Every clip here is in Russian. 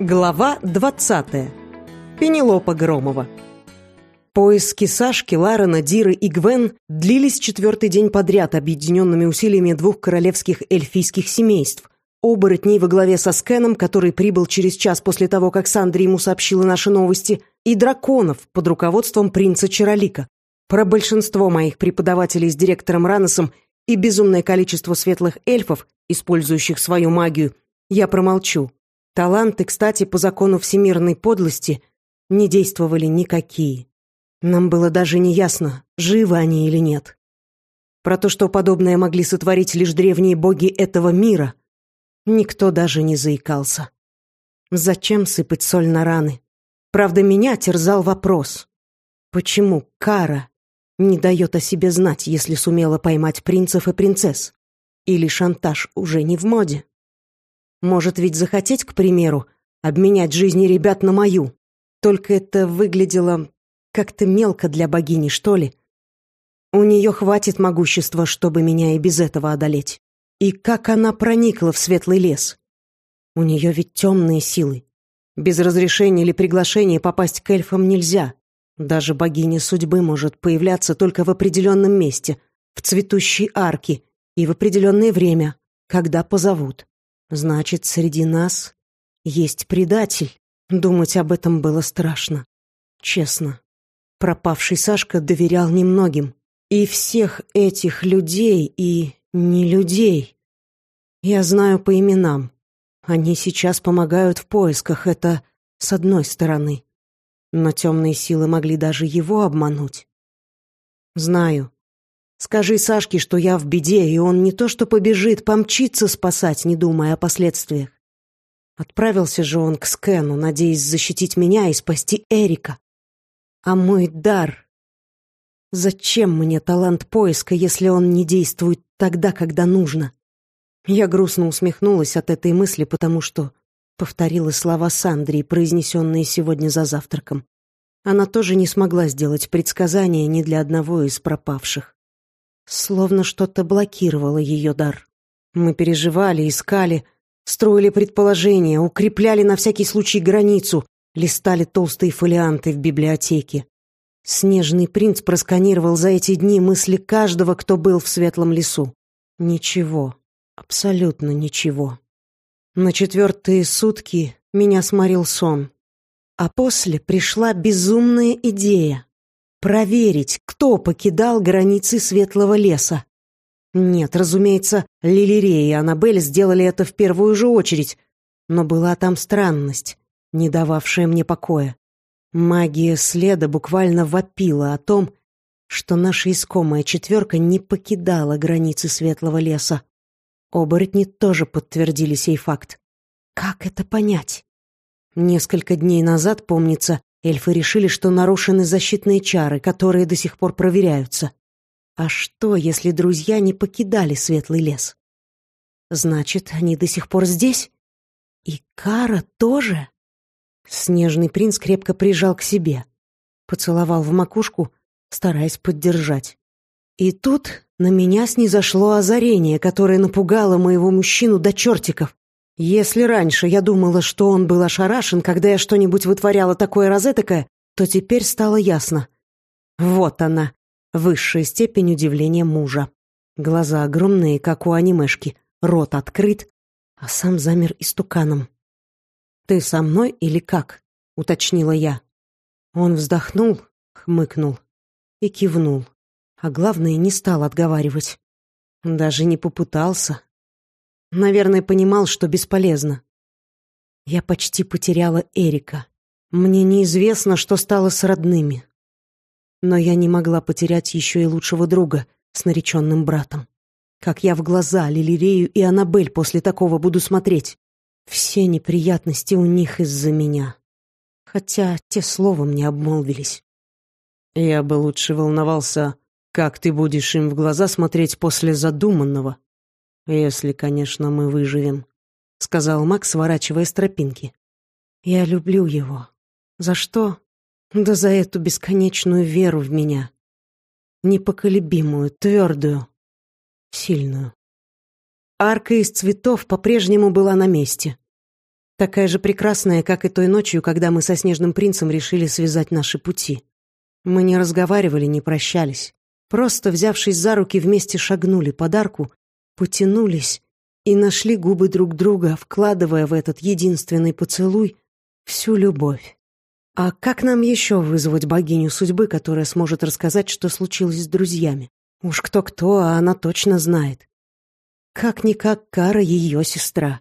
Глава 20. Пенелопа Громова. Поиски Сашки, Ларена, Диры и Гвен длились четвертый день подряд объединенными усилиями двух королевских эльфийских семейств. Оборотней во главе со Скеном, который прибыл через час после того, как Сандри ему сообщила наши новости, и драконов под руководством принца Чаролика. Про большинство моих преподавателей с директором Раносом и безумное количество светлых эльфов, использующих свою магию, я промолчу. Таланты, кстати, по закону всемирной подлости, не действовали никакие. Нам было даже не ясно, живы они или нет. Про то, что подобное могли сотворить лишь древние боги этого мира, никто даже не заикался. Зачем сыпать соль на раны? Правда, меня терзал вопрос. Почему Кара не дает о себе знать, если сумела поймать принцев и принцесс? Или шантаж уже не в моде? Может ведь захотеть, к примеру, обменять жизни ребят на мою. Только это выглядело как-то мелко для богини, что ли. У нее хватит могущества, чтобы меня и без этого одолеть. И как она проникла в светлый лес? У нее ведь темные силы. Без разрешения или приглашения попасть к эльфам нельзя. Даже богиня судьбы может появляться только в определенном месте, в цветущей арке и в определенное время, когда позовут. Значит, среди нас есть предатель. Думать об этом было страшно. Честно. Пропавший Сашка доверял немногим. И всех этих людей и не людей. Я знаю по именам. Они сейчас помогают в поисках, это с одной стороны. Но темные силы могли даже его обмануть. Знаю, Скажи Сашке, что я в беде, и он не то что побежит, помчится спасать, не думая о последствиях. Отправился же он к Скену, надеясь защитить меня и спасти Эрика. А мой дар... Зачем мне талант поиска, если он не действует тогда, когда нужно? Я грустно усмехнулась от этой мысли, потому что повторила слова Сандрии, произнесенные сегодня за завтраком. Она тоже не смогла сделать предсказания ни для одного из пропавших. Словно что-то блокировало ее дар. Мы переживали, искали, строили предположения, укрепляли на всякий случай границу, листали толстые фолианты в библиотеке. Снежный принц просканировал за эти дни мысли каждого, кто был в светлом лесу. Ничего, абсолютно ничего. На четвертые сутки меня сморил сон. А после пришла безумная идея проверить, кто покидал границы Светлого леса. Нет, разумеется, Лилирея и Аннабель сделали это в первую же очередь, но была там странность, не дававшая мне покоя. Магия следа буквально вопила о том, что наша искомая четверка не покидала границы Светлого леса. Оборотни тоже подтвердили сей факт. Как это понять? Несколько дней назад, помнится, Эльфы решили, что нарушены защитные чары, которые до сих пор проверяются. А что, если друзья не покидали светлый лес? Значит, они до сих пор здесь? И Кара тоже? Снежный принц крепко прижал к себе, поцеловал в макушку, стараясь поддержать. И тут на меня снизошло озарение, которое напугало моего мужчину до чертиков. Если раньше я думала, что он был ошарашен, когда я что-нибудь вытворяла такое розетокое, то теперь стало ясно. Вот она, высшая степень удивления мужа. Глаза огромные, как у анимешки, рот открыт, а сам замер истуканом. «Ты со мной или как?» — уточнила я. Он вздохнул, хмыкнул и кивнул, а главное, не стал отговаривать. Даже не попытался, Наверное, понимал, что бесполезно. Я почти потеряла Эрика. Мне неизвестно, что стало с родными. Но я не могла потерять еще и лучшего друга с нареченным братом. Как я в глаза Лилирею и Аннабель после такого буду смотреть. Все неприятности у них из-за меня. Хотя те словом не обмолвились. Я бы лучше волновался, как ты будешь им в глаза смотреть после задуманного, «Если, конечно, мы выживем», — сказал Макс, сворачивая с тропинки. «Я люблю его. За что? Да за эту бесконечную веру в меня. Непоколебимую, твердую, сильную». Арка из цветов по-прежнему была на месте. Такая же прекрасная, как и той ночью, когда мы со Снежным принцем решили связать наши пути. Мы не разговаривали, не прощались. Просто, взявшись за руки, вместе шагнули под арку, потянулись и нашли губы друг друга, вкладывая в этот единственный поцелуй всю любовь. А как нам еще вызвать богиню судьбы, которая сможет рассказать, что случилось с друзьями? Уж кто-кто, а она точно знает. Как-никак Кара ее сестра.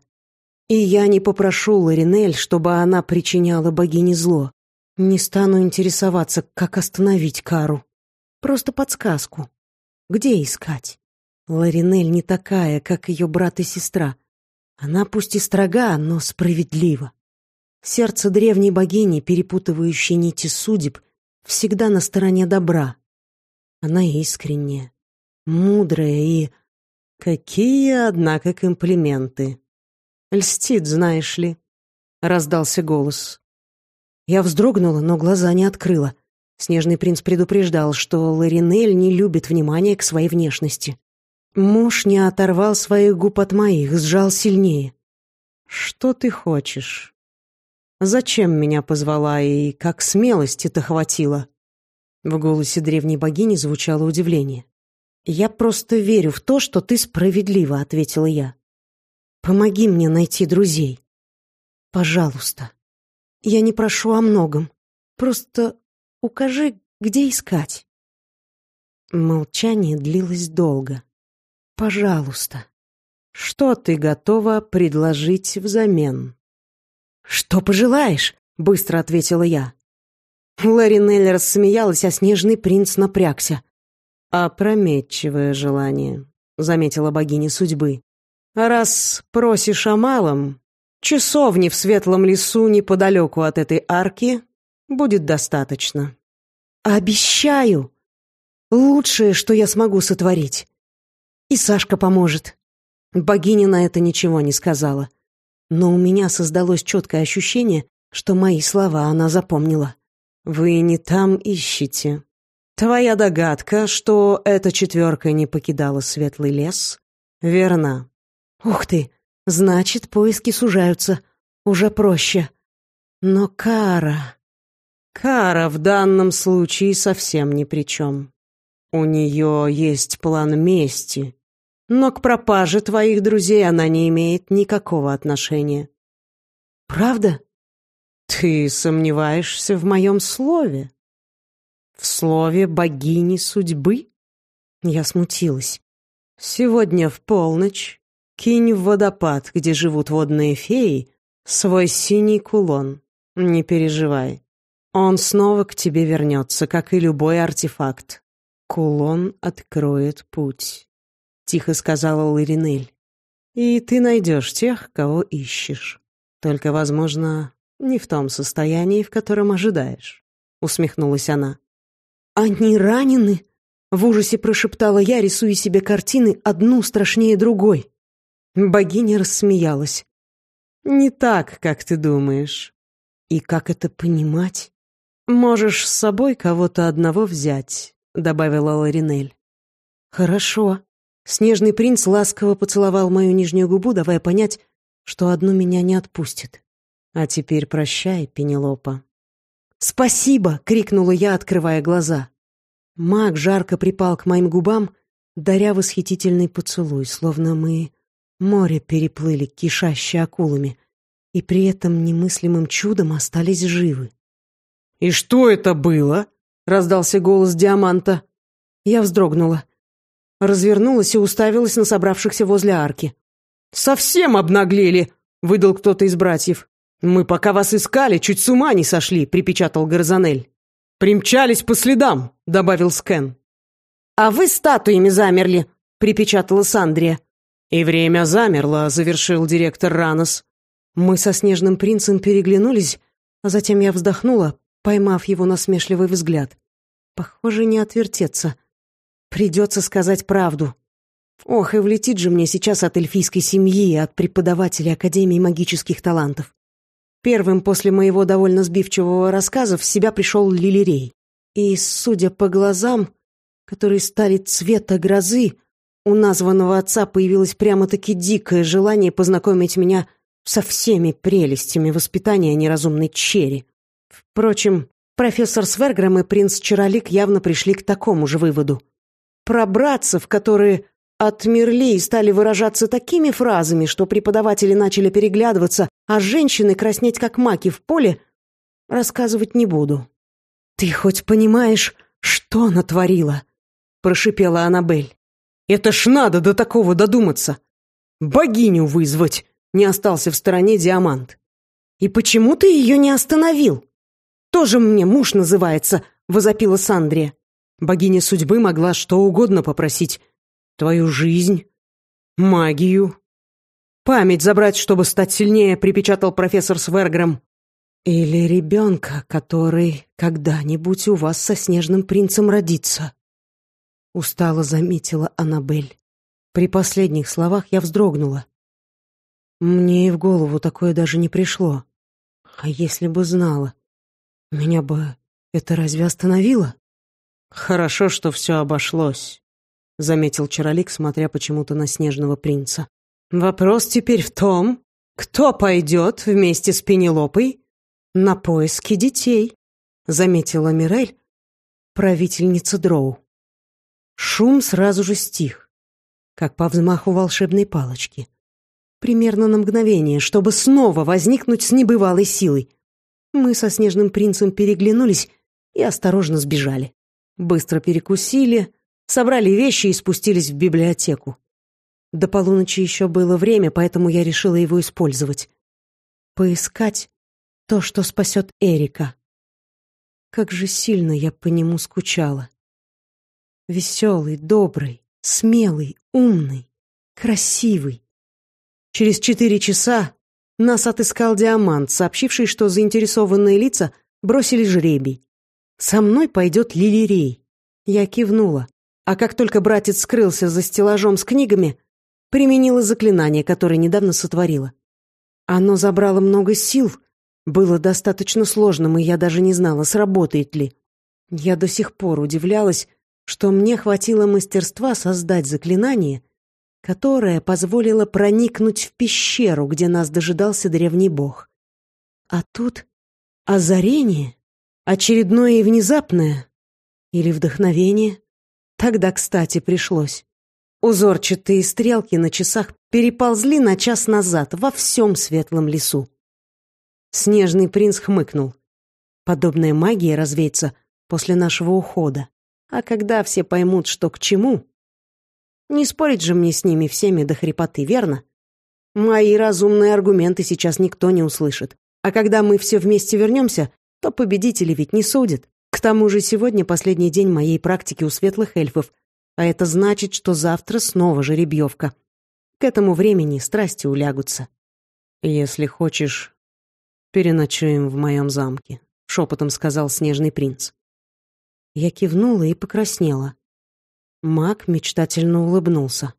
И я не попрошу Ларинель, чтобы она причиняла богине зло. Не стану интересоваться, как остановить Кару. Просто подсказку. Где искать? Ларинель не такая, как ее брат и сестра. Она пусть и строга, но справедлива. Сердце древней богини, перепутывающей нити судеб, всегда на стороне добра. Она искренняя, мудрая и... Какие, однако, комплименты. Льстит, знаешь ли, — раздался голос. Я вздрогнула, но глаза не открыла. Снежный принц предупреждал, что Ларинель не любит внимания к своей внешности. Муж не оторвал своих губ от моих, сжал сильнее. «Что ты хочешь? Зачем меня позвала и как смелости-то хватило?» В голосе древней богини звучало удивление. «Я просто верю в то, что ты справедлива», — ответила я. Помоги мне найти друзей. Пожалуйста. Я не прошу о многом. Просто укажи, где искать. Молчание длилось долго. Пожалуйста. Что ты готова предложить взамен? Что пожелаешь? Быстро ответила я. Ларинель рассмеялась, а снежный принц напрягся. «Опрометчивое желание», — заметила богиня судьбы. Раз просишь о малом, часовни в светлом лесу неподалеку от этой арки будет достаточно. Обещаю! Лучшее, что я смогу сотворить. И Сашка поможет. Богиня на это ничего не сказала. Но у меня создалось четкое ощущение, что мои слова она запомнила. «Вы не там ищете. Твоя догадка, что эта четверка не покидала светлый лес, верна. Ух ты! Значит, поиски сужаются. Уже проще. Но Кара... Кара в данном случае совсем ни при чем. У нее есть план мести, но к пропаже твоих друзей она не имеет никакого отношения. Правда? Ты сомневаешься в моем слове? В слове богини судьбы? Я смутилась. Сегодня в полночь Кинь в водопад, где живут водные феи, свой синий кулон. Не переживай. Он снова к тебе вернется, как и любой артефакт. Кулон откроет путь, — тихо сказала Ларинель. И ты найдешь тех, кого ищешь. Только, возможно, не в том состоянии, в котором ожидаешь, — усмехнулась она. «Они ранены?» — в ужасе прошептала я, рисуя себе картины одну страшнее другой. Богиня рассмеялась. «Не так, как ты думаешь. И как это понимать? Можешь с собой кого-то одного взять», — добавила Ларинель. «Хорошо». Снежный принц ласково поцеловал мою нижнюю губу, давая понять, что одну меня не отпустит. «А теперь прощай, Пенелопа». «Спасибо!» — крикнула я, открывая глаза. Маг жарко припал к моим губам, даря восхитительный поцелуй, словно мы Море переплыли, кишащие акулами, и при этом немыслимым чудом остались живы. «И что это было?» — раздался голос Диаманта. Я вздрогнула. Развернулась и уставилась на собравшихся возле арки. «Совсем обнаглели!» — выдал кто-то из братьев. «Мы пока вас искали, чуть с ума не сошли», — припечатал Горзанель. «Примчались по следам», — добавил Скэн. «А вы статуями замерли», — припечатала Сандрия. «И время замерло», — завершил директор Ранос. Мы со Снежным принцем переглянулись, а затем я вздохнула, поймав его насмешливый взгляд. Похоже, не отвертеться. Придется сказать правду. Ох, и влетит же мне сейчас от эльфийской семьи и от преподавателя Академии магических талантов. Первым после моего довольно сбивчивого рассказа в себя пришел Лилирей. И, судя по глазам, которые стали цвета грозы, у названного отца появилось прямо-таки дикое желание познакомить меня со всеми прелестями воспитания неразумной черри. Впрочем, профессор Сверграм и принц Чаролик явно пришли к такому же выводу. Про братцев, которые отмерли и стали выражаться такими фразами, что преподаватели начали переглядываться, а женщины краснеть как маки в поле, рассказывать не буду. «Ты хоть понимаешь, что натворила?» — прошипела Аннабель. «Это ж надо до такого додуматься! Богиню вызвать!» — не остался в стороне Диамант. «И почему ты ее не остановил?» «Тоже мне муж называется», — возопила Сандрия. Богиня судьбы могла что угодно попросить. Твою жизнь, магию, память забрать, чтобы стать сильнее, припечатал профессор Сверграм. Или ребенка, который когда-нибудь у вас со снежным принцем родится. Устало заметила Аннабель. При последних словах я вздрогнула. Мне и в голову такое даже не пришло. А если бы знала, меня бы это разве остановило? Хорошо, что все обошлось, заметил Чаролик, смотря почему-то на снежного принца. Вопрос теперь в том, кто пойдет вместе с Пенелопой на поиски детей, заметила Мирель, правительница Дроу. Шум сразу же стих, как по взмаху волшебной палочки. Примерно на мгновение, чтобы снова возникнуть с небывалой силой. Мы со снежным принцем переглянулись и осторожно сбежали. Быстро перекусили, собрали вещи и спустились в библиотеку. До полуночи еще было время, поэтому я решила его использовать. Поискать то, что спасет Эрика. Как же сильно я по нему скучала. Веселый, добрый, смелый, умный, красивый. Через четыре часа нас отыскал Диамант, сообщивший, что заинтересованные лица бросили жребий. Со мной пойдет Лилирей. Я кивнула, а как только братец скрылся за стеллажом с книгами, применила заклинание, которое недавно сотворила. Оно забрало много сил, было достаточно сложным, и я даже не знала, сработает ли. Я до сих пор удивлялась, что мне хватило мастерства создать заклинание, которое позволило проникнуть в пещеру, где нас дожидался древний бог. А тут озарение, очередное и внезапное, или вдохновение. Тогда, кстати, пришлось. Узорчатые стрелки на часах переползли на час назад во всем светлом лесу. Снежный принц хмыкнул. Подобная магия развеется после нашего ухода. А когда все поймут, что к чему... Не спорить же мне с ними всеми до хрипоты, верно? Мои разумные аргументы сейчас никто не услышит. А когда мы все вместе вернемся, то победители ведь не судят. К тому же сегодня последний день моей практики у светлых эльфов, а это значит, что завтра снова жеребьевка. К этому времени страсти улягутся. Если хочешь, переночуем в моем замке», — шепотом сказал снежный принц. Я кивнула и покраснела. Маг мечтательно улыбнулся.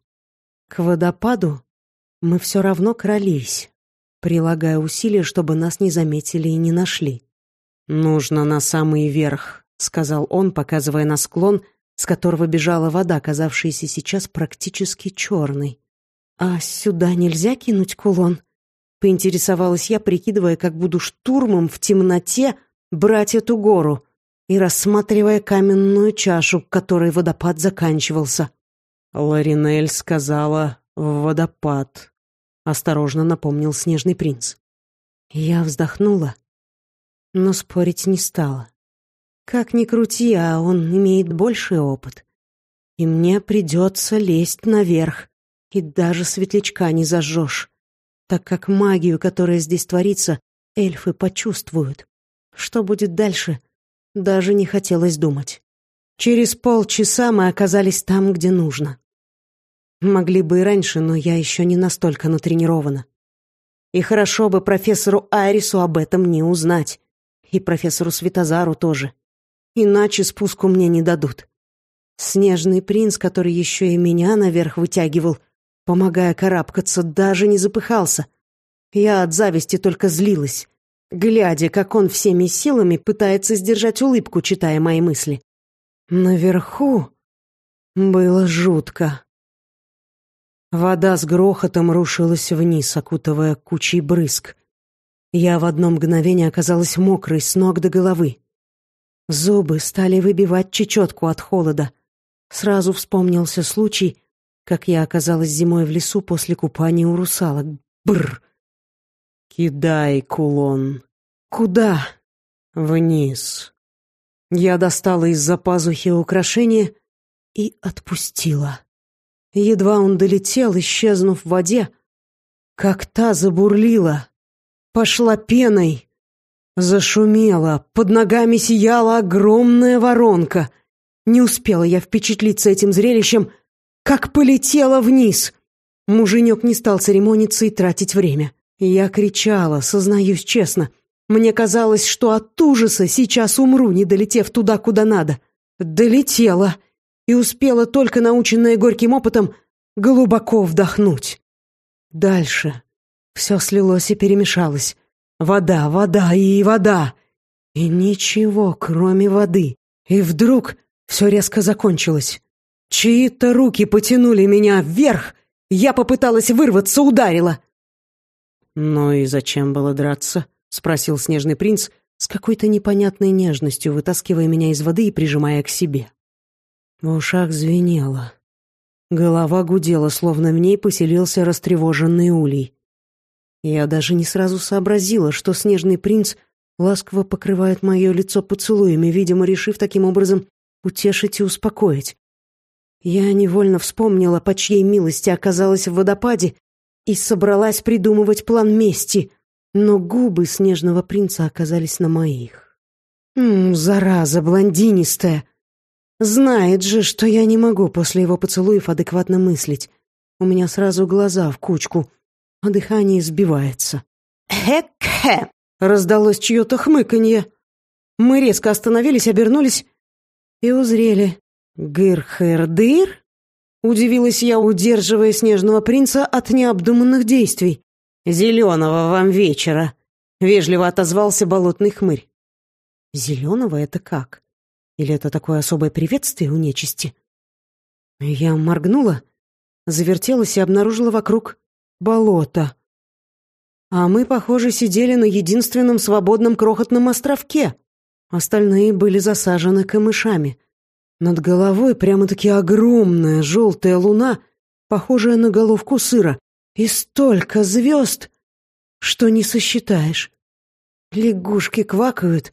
К водопаду мы все равно крались, прилагая усилия, чтобы нас не заметили и не нашли. «Нужно на самый верх», — сказал он, показывая на склон, с которого бежала вода, казавшаяся сейчас практически черной. «А сюда нельзя кинуть кулон?» Поинтересовалась я, прикидывая, как буду штурмом в темноте брать эту гору и рассматривая каменную чашу, которой водопад заканчивался. Ларинель сказала «в водопад», — осторожно напомнил снежный принц. Я вздохнула, но спорить не стала. Как ни крути, а он имеет больший опыт. И мне придется лезть наверх, и даже светлячка не зажжешь так как магию, которая здесь творится, эльфы почувствуют. Что будет дальше, даже не хотелось думать. Через полчаса мы оказались там, где нужно. Могли бы и раньше, но я еще не настолько натренирована. И хорошо бы профессору Айрису об этом не узнать. И профессору Светозару тоже. Иначе спуску мне не дадут. Снежный принц, который еще и меня наверх вытягивал, помогая карабкаться, даже не запыхался. Я от зависти только злилась, глядя, как он всеми силами пытается сдержать улыбку, читая мои мысли. Наверху было жутко. Вода с грохотом рушилась вниз, окутывая кучей брызг. Я в одно мгновение оказалась мокрой с ног до головы. Зубы стали выбивать чечетку от холода. Сразу вспомнился случай, как я оказалась зимой в лесу после купания у русалок. Бррр! «Кидай кулон». «Куда?» «Вниз». Я достала из-за пазухи украшение и отпустила. Едва он долетел, исчезнув в воде, как та забурлила, пошла пеной, зашумела, под ногами сияла огромная воронка. Не успела я впечатлиться этим зрелищем, как полетела вниз. Муженек не стал церемониться и тратить время. Я кричала, сознаюсь честно. Мне казалось, что от ужаса сейчас умру, не долетев туда, куда надо. Долетела и успела только наученная горьким опытом глубоко вдохнуть. Дальше все слилось и перемешалось. Вода, вода и вода. И ничего, кроме воды. И вдруг все резко закончилось. Чьи-то руки потянули меня вверх. Я попыталась вырваться, ударила. «Ну и зачем было драться?» — спросил снежный принц с какой-то непонятной нежностью, вытаскивая меня из воды и прижимая к себе. В ушах звенело. Голова гудела, словно в ней поселился растревоженный улей. Я даже не сразу сообразила, что снежный принц ласково покрывает мое лицо поцелуями, видимо, решив таким образом утешить и успокоить. Я невольно вспомнила, по чьей милости оказалась в водопаде, и собралась придумывать план мести, но губы снежного принца оказались на моих. «Ммм, зараза блондинистая! Знает же, что я не могу после его поцелуев адекватно мыслить. У меня сразу глаза в кучку — а дыхание сбивается. «Хек-хе!» — раздалось чье-то хмыканье. Мы резко остановились, обернулись и узрели. «Гыр-хэр-дыр?» — удивилась я, удерживая снежного принца от необдуманных действий. «Зеленого вам вечера!» — вежливо отозвался болотный хмырь. «Зеленого — это как? Или это такое особое приветствие у нечисти?» Я моргнула, завертелась и обнаружила вокруг болото. А мы, похоже, сидели на единственном свободном крохотном островке. Остальные были засажены камышами. Над головой прямо-таки огромная желтая луна, похожая на головку сыра, и столько звезд, что не сосчитаешь. Лягушки квакают,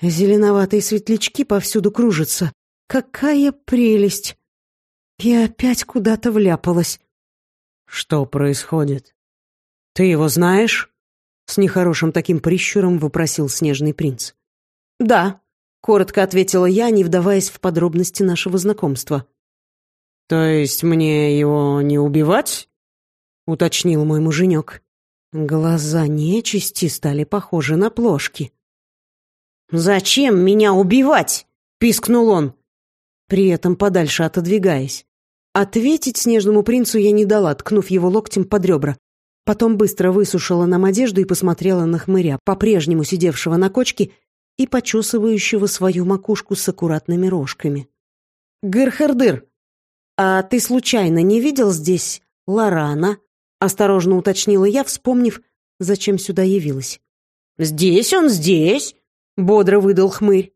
зеленоватые светлячки повсюду кружатся. Какая прелесть! Я опять куда-то вляпалась. «Что происходит? Ты его знаешь?» С нехорошим таким прищуром вопросил снежный принц. «Да», — коротко ответила я, не вдаваясь в подробности нашего знакомства. «То есть мне его не убивать?» — уточнил мой муженек. Глаза нечисти стали похожи на плошки. «Зачем меня убивать?» — пискнул он, при этом подальше отодвигаясь. Ответить снежному принцу я не дала, ткнув его локтем под ребра. Потом быстро высушила нам одежду и посмотрела на хмыря, по-прежнему сидевшего на кочке и почесывающего свою макушку с аккуратными рожками. «Гырхердыр, а ты случайно не видел здесь Лорана?» — осторожно уточнила я, вспомнив, зачем сюда явилась. «Здесь он, здесь!» — бодро выдал хмырь.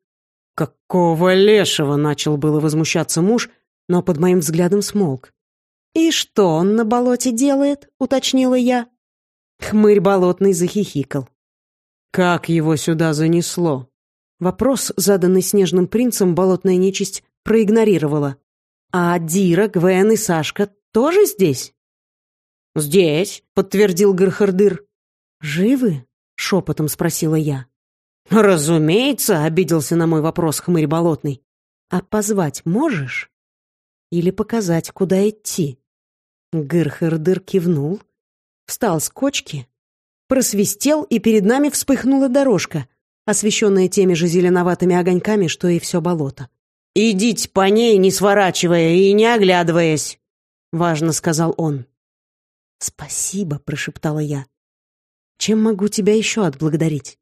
«Какого лешего?» — начал было возмущаться муж — но под моим взглядом смолк. «И что он на болоте делает?» — уточнила я. Хмырь болотный захихикал. «Как его сюда занесло?» Вопрос, заданный снежным принцем, болотная нечисть проигнорировала. «А Дира, Гвен и Сашка тоже здесь?» «Здесь», — подтвердил Гархардыр. «Живы?» — шепотом спросила я. «Разумеется», — обиделся на мой вопрос хмырь болотный. «А позвать можешь?» Или показать, куда идти. Гырхердыр кивнул, встал с кочки, просвистел, и перед нами вспыхнула дорожка, освещенная теми же зеленоватыми огоньками, что и все болото. «Идите по ней, не сворачивая и не оглядываясь», — важно сказал он. «Спасибо», — прошептала я. «Чем могу тебя еще отблагодарить?»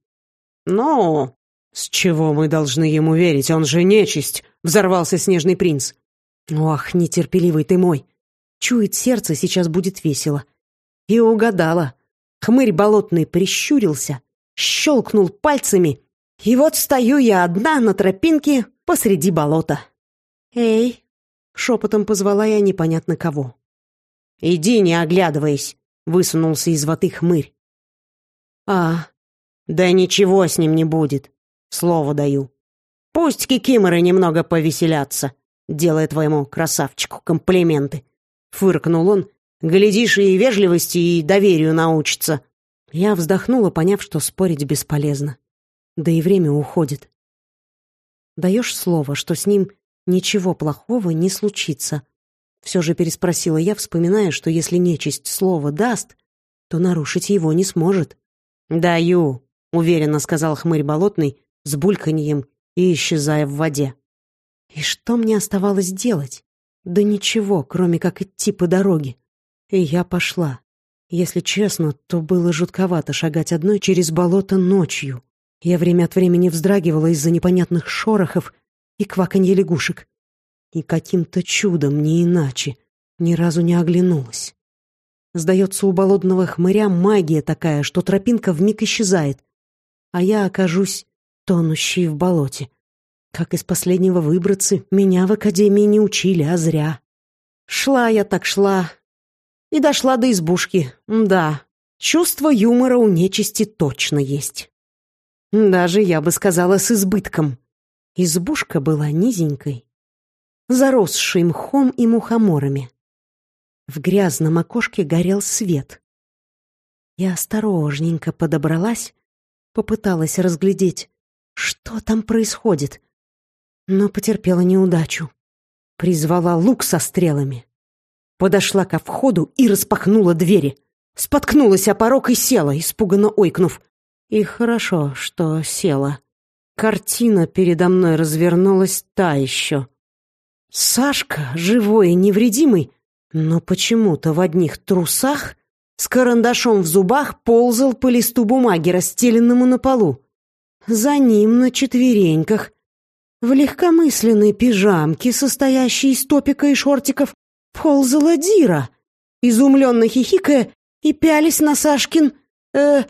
«Ну, с чего мы должны ему верить? Он же нечисть!» — взорвался снежный принц. «Ох, нетерпеливый ты мой! Чует сердце, сейчас будет весело. И угадала. Хмырь болотный прищурился, щелкнул пальцами, и вот стою я одна на тропинке посреди болота. «Эй!» — шепотом позвала я непонятно кого. «Иди, не оглядываясь!» — высунулся из воды хмырь. «А, да ничего с ним не будет, слово даю. Пусть кикиморы немного повеселятся, делая твоему красавчику комплименты». Фыркнул он. «Глядишь, и вежливости, и доверию научится». Я вздохнула, поняв, что спорить бесполезно. Да и время уходит. Даешь слово, что с ним ничего плохого не случится. Все же переспросила я, вспоминая, что если нечисть слово даст, то нарушить его не сможет. «Даю», — уверенно сказал хмырь болотный, с бульканьем и исчезая в воде. И что мне оставалось делать? Да ничего, кроме как идти по дороге. И я пошла. Если честно, то было жутковато шагать одной через болото ночью. Я время от времени вздрагивала из-за непонятных шорохов и кваканья лягушек. И каким-то чудом, не иначе, ни разу не оглянулась. Сдается, у болотного хмыря магия такая, что тропинка вмиг исчезает, а я окажусь тонущей в болоте. Как из последнего выбраться, меня в академии не учили, а зря. Шла я так шла. И дошла до избушки. Да, чувство юмора у нечисти точно есть. Даже, я бы сказала, с избытком. Избушка была низенькой, заросшей мхом и мухоморами. В грязном окошке горел свет. Я осторожненько подобралась, попыталась разглядеть, что там происходит, но потерпела неудачу. Призвала лук со стрелами. Подошла ко входу и распахнула двери. Споткнулась о порог и села, испуганно ойкнув. И хорошо, что села. Картина передо мной развернулась та еще. Сашка, живой и невредимый, но почему-то в одних трусах, с карандашом в зубах, ползал по листу бумаги, расстеленному на полу. За ним на четвереньках, в легкомысленной пижамке, состоящей из топика и шортиков, ползала Дира, изумленно хихикая и пялись на Сашкин... э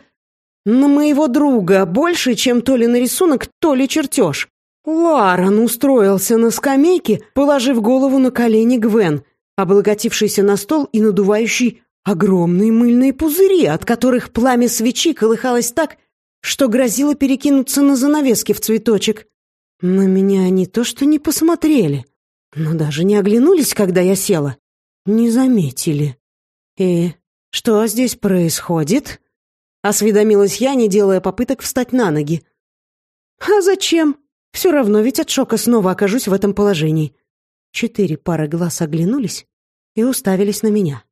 на моего друга больше, чем то ли на рисунок, то ли чертеж. Ларон устроился на скамейке, положив голову на колени Гвен, облокотившийся на стол и надувающий огромные мыльные пузыри, от которых пламя свечи колыхалось так, что грозило перекинуться на занавески в цветочек. На меня не то что не посмотрели, но даже не оглянулись, когда я села. Не заметили. «И что здесь происходит?» Осведомилась я, не делая попыток встать на ноги. «А зачем? Все равно ведь от шока снова окажусь в этом положении». Четыре пары глаз оглянулись и уставились на меня.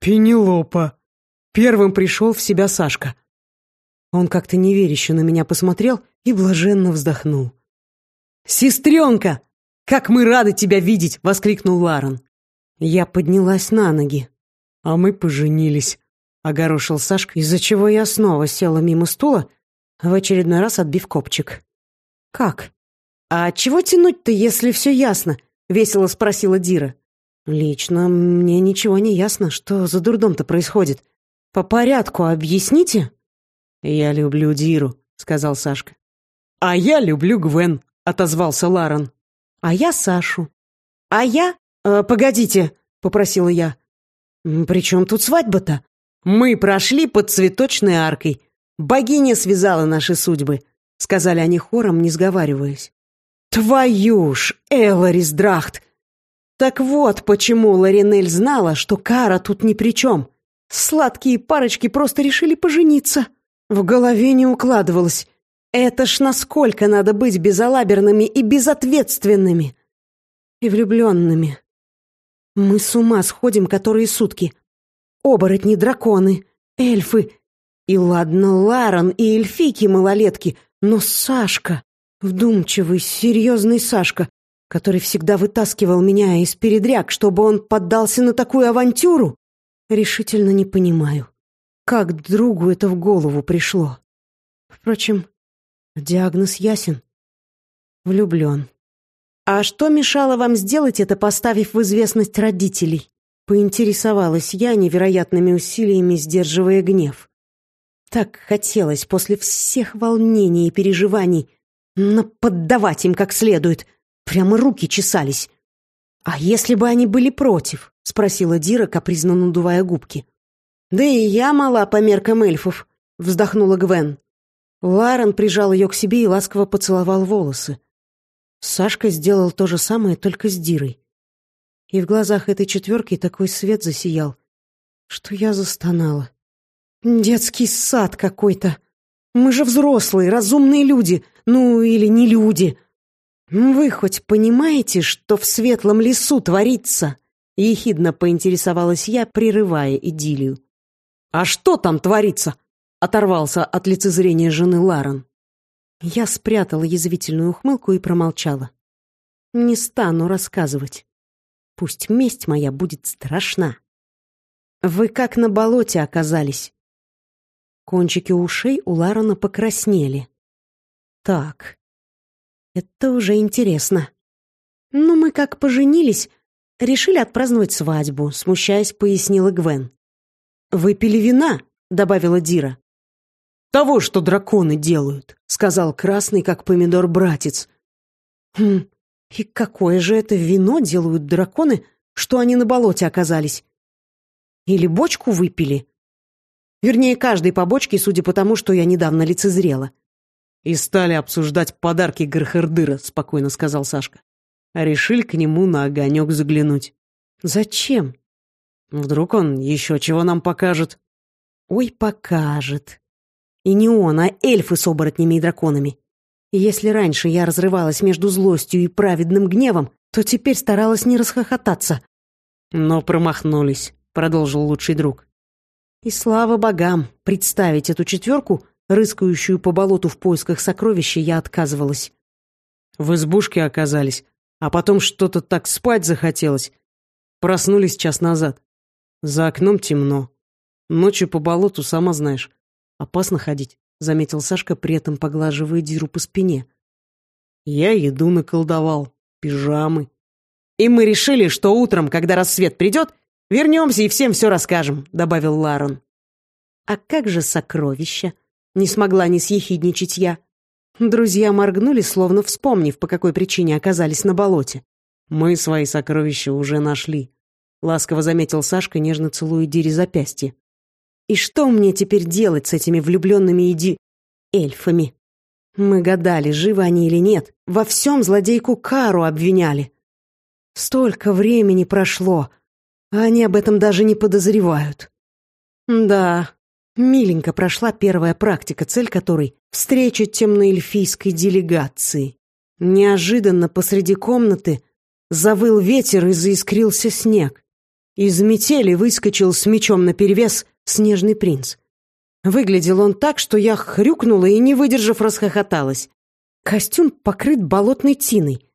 «Пенелопа!» Первым пришел в себя Сашка. Он как-то неверяще на меня посмотрел и блаженно вздохнул. «Сестренка! Как мы рады тебя видеть!» — воскликнул Ларон. Я поднялась на ноги. «А мы поженились», огорошил Сашка, из-за чего я снова села мимо стула, в очередной раз отбив копчик. «Как? А чего тянуть-то, если все ясно?» — весело спросила Дира. «Лично мне ничего не ясно, что за дурдом-то происходит. По порядку объясните?» «Я люблю Диру», — сказал Сашка. «А я люблю Гвен», — отозвался Ларон. «А я Сашу». «А я...» э, «Погодите», — попросила я. «При чем тут свадьба-то?» Мы прошли под цветочной аркой. Богиня связала наши судьбы, сказали они хором, не сговариваясь. Твою ж, Эларис Драхт! Так вот, почему Ларинель знала, что Кара тут ни при чем. Сладкие парочки просто решили пожениться. В голове не укладывалось. Это ж насколько надо быть безалаберными и безответственными. И влюбленными. Мы с ума сходим которые сутки оборотни, драконы, эльфы. И ладно, Ларон и эльфийки-малолетки, но Сашка, вдумчивый, серьезный Сашка, который всегда вытаскивал меня из передряг, чтобы он поддался на такую авантюру, решительно не понимаю, как другу это в голову пришло. Впрочем, диагноз ясен. Влюблен. А что мешало вам сделать это, поставив в известность родителей? Поинтересовалась я невероятными усилиями, сдерживая гнев. Так хотелось после всех волнений и переживаний наподдавать им как следует. Прямо руки чесались. «А если бы они были против?» — спросила Дира, капризно надувая губки. «Да и я мала по меркам эльфов», — вздохнула Гвен. Ларен прижал ее к себе и ласково поцеловал волосы. Сашка сделал то же самое, только с Дирой. И в глазах этой четверки такой свет засиял, что я застонала. «Детский сад какой-то! Мы же взрослые, разумные люди, ну или не люди!» «Вы хоть понимаете, что в светлом лесу творится?» — ехидно поинтересовалась я, прерывая идиллию. «А что там творится?» — оторвался от лицезрения жены Ларен. Я спрятала язвительную ухмылку и промолчала. «Не стану рассказывать. Пусть месть моя будет страшна. Вы как на болоте оказались». Кончики ушей у Ларена покраснели. «Так, это уже интересно. Ну, мы как поженились, решили отпраздновать свадьбу, смущаясь, пояснила Гвен. Выпили вина, добавила Дира. Того, что драконы делают, сказал красный, как помидор, братец. Хм, и какое же это вино делают драконы, что они на болоте оказались? Или бочку выпили? Вернее, каждой по бочке, судя по тому, что я недавно лицезрела. «И стали обсуждать подарки Гархардыра», — спокойно сказал Сашка. А решили к нему на огонек заглянуть. «Зачем?» «Вдруг он еще чего нам покажет?» «Ой, покажет. И не он, а эльфы с оборотнями и драконами. И если раньше я разрывалась между злостью и праведным гневом, то теперь старалась не расхохотаться». «Но промахнулись», — продолжил лучший друг. «И слава богам, представить эту четверку рыскающую по болоту в поисках сокровища, я отказывалась. В избушке оказались, а потом что-то так спать захотелось. Проснулись час назад. За окном темно. Ночью по болоту, сама знаешь, опасно ходить, заметил Сашка, при этом поглаживая Диру по спине. Я еду наколдовал, пижамы. И мы решили, что утром, когда рассвет придет, вернемся и всем все расскажем, добавил Ларон. А как же сокровища? Не смогла не съехидничать я. Друзья моргнули, словно вспомнив, по какой причине оказались на болоте. «Мы свои сокровища уже нашли», — ласково заметил Сашка, нежно целуя Дире запястье. «И что мне теперь делать с этими влюбленными иди... эльфами?» Мы гадали, живы они или нет. Во всем злодейку Кару обвиняли. Столько времени прошло, а они об этом даже не подозревают. Да, Миленько прошла первая практика, цель которой — встреча темноэльфийской делегации. Неожиданно посреди комнаты завыл ветер и заискрился снег. Из метели выскочил с мечом наперевес снежный принц. Выглядел он так, что я хрюкнула и, не выдержав, расхохоталась. Костюм покрыт болотной тиной.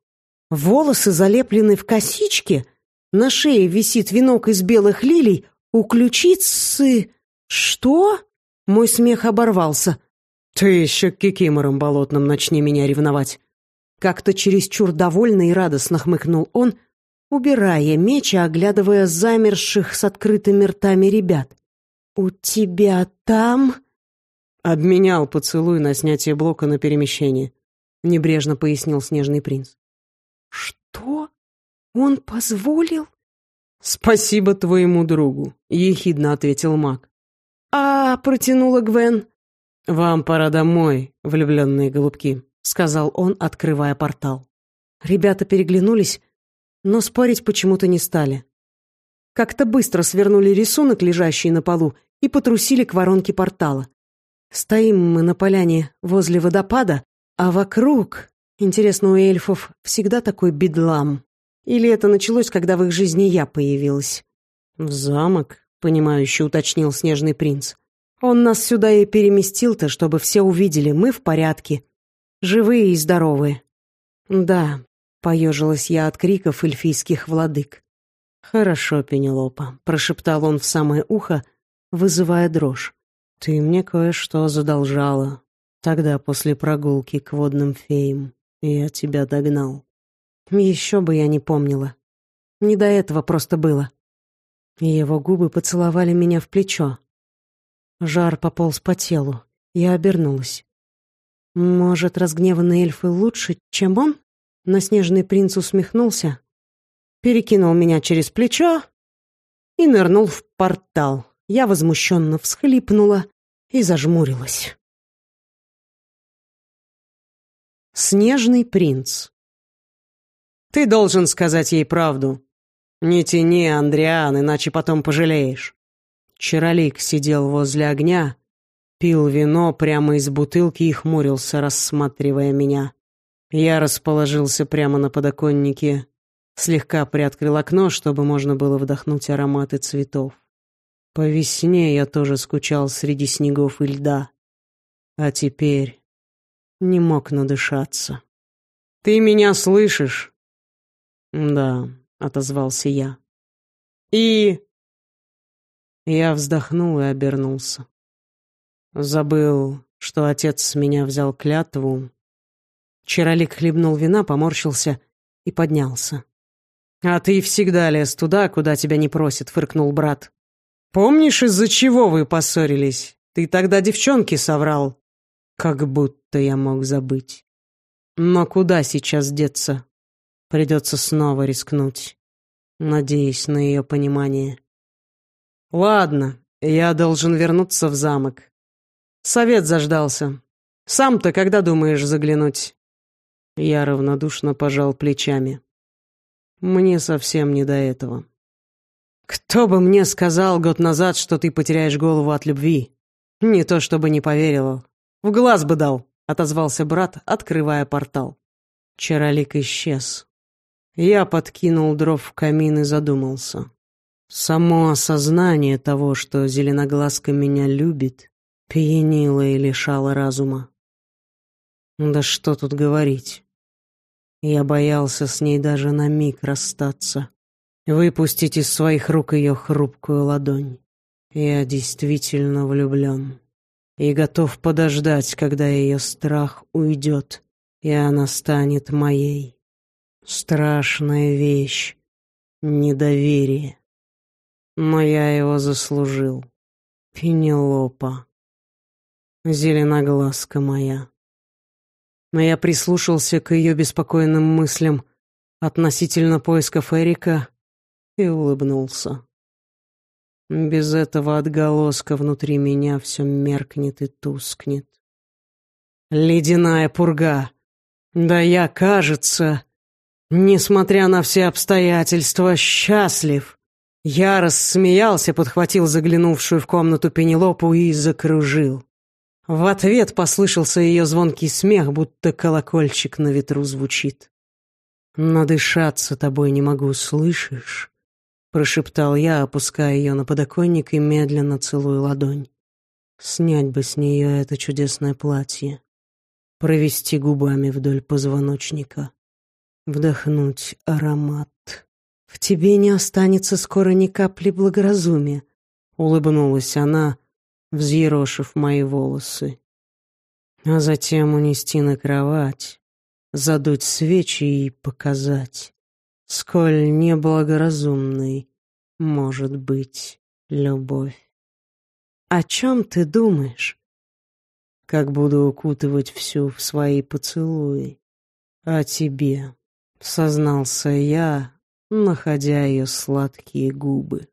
Волосы залеплены в косички, на шее висит венок из белых лилий, у ключицы... «Что?» Мой смех оборвался. «Ты еще кикимором болотным начни меня ревновать!» Как-то чересчур довольно и радостно хмыкнул он, убирая меч и оглядывая замерших с открытыми ртами ребят. «У тебя там...» «Обменял поцелуй на снятие блока на перемещение», — небрежно пояснил снежный принц. «Что? Он позволил?» «Спасибо твоему другу», — ехидно ответил маг. «А, — протянула Гвен. «Вам пора домой, влюбленные голубки», — сказал он, открывая портал. Ребята переглянулись, но спорить почему-то не стали. Как-то быстро свернули рисунок, лежащий на полу, и потрусили к воронке портала. Стоим мы на поляне возле водопада, а вокруг... Интересно, у эльфов всегда такой бедлам? Или это началось, когда в их жизни я появилась? В замок — понимающе уточнил снежный принц. «Он нас сюда и переместил-то, чтобы все увидели, мы в порядке. Живые и здоровые». «Да», — поежилась я от криков эльфийских владык. «Хорошо, Пенелопа», — прошептал он в самое ухо, вызывая дрожь. «Ты мне кое-что задолжала. Тогда, после прогулки к водным феям, я тебя догнал». Еще бы я не помнила. Не до этого просто было. Его губы поцеловали меня в плечо. Жар пополз по телу. Я обернулась. Может, разгневанные эльфы лучше, чем он? Но снежный принц усмехнулся, перекинул меня через плечо и нырнул в портал. Я возмущенно всхлипнула и зажмурилась. Снежный принц. Ты должен сказать ей правду. Не тяни, Андриан, иначе потом пожалеешь. Чаролик сидел возле огня, пил вино прямо из бутылки и хмурился, рассматривая меня. Я расположился прямо на подоконнике, слегка приоткрыл окно, чтобы можно было вдохнуть ароматы цветов. По весне я тоже скучал среди снегов и льда. А теперь не мог надышаться. «Ты меня слышишь?» «Да», — отозвался я. «И...» Я вздохнул и обернулся. Забыл, что отец меня взял клятву. Чаролик хлебнул вина, поморщился и поднялся. «А ты всегда лез туда, куда тебя не просит», — фыркнул брат. «Помнишь, из-за чего вы поссорились? Ты тогда девчонке соврал». Как будто я мог забыть. Но куда сейчас деться? Придется снова рискнуть. Надеюсь на ее понимание. Ладно, я должен вернуться в замок. Совет заждался. Сам-то когда думаешь заглянуть? Я равнодушно пожал плечами. Мне совсем не до этого. Кто бы мне сказал год назад, что ты потеряешь голову от любви? Не то чтобы не поверил. В глаз бы дал, отозвался брат, открывая портал. Чаролик исчез. Я подкинул дров в камин и задумался. Само осознание того, что зеленоглазка меня любит, пьянило и лишало разума. Да что тут говорить. Я боялся с ней даже на миг расстаться, выпустить из своих рук ее хрупкую ладонь. Я действительно влюблен и готов подождать, когда ее страх уйдет, и она станет моей. Страшная вещь — недоверие. Но я его заслужил. Пенелопа. Зеленоглазка моя. Но я прислушался к ее беспокойным мыслям относительно поисков Эрика и улыбнулся. Без этого отголоска внутри меня все меркнет и тускнет. Ледяная пурга. Да я, кажется, Несмотря на все обстоятельства, счастлив. Я рассмеялся, подхватил заглянувшую в комнату Пенелопу и закружил. В ответ послышался ее звонкий смех, будто колокольчик на ветру звучит. «Надышаться тобой не могу, слышишь?» — прошептал я, опуская ее на подоконник и медленно целую ладонь. Снять бы с нее это чудесное платье, провести губами вдоль позвоночника вдохнуть аромат. В тебе не останется скоро ни капли благоразумия, улыбнулась она, взъерошив мои волосы. А затем унести на кровать, задуть свечи и показать, сколь неблагоразумной может быть любовь. О чем ты думаешь? Как буду укутывать всю в свои поцелуи. О тебе. Сознался я, находя ее сладкие губы.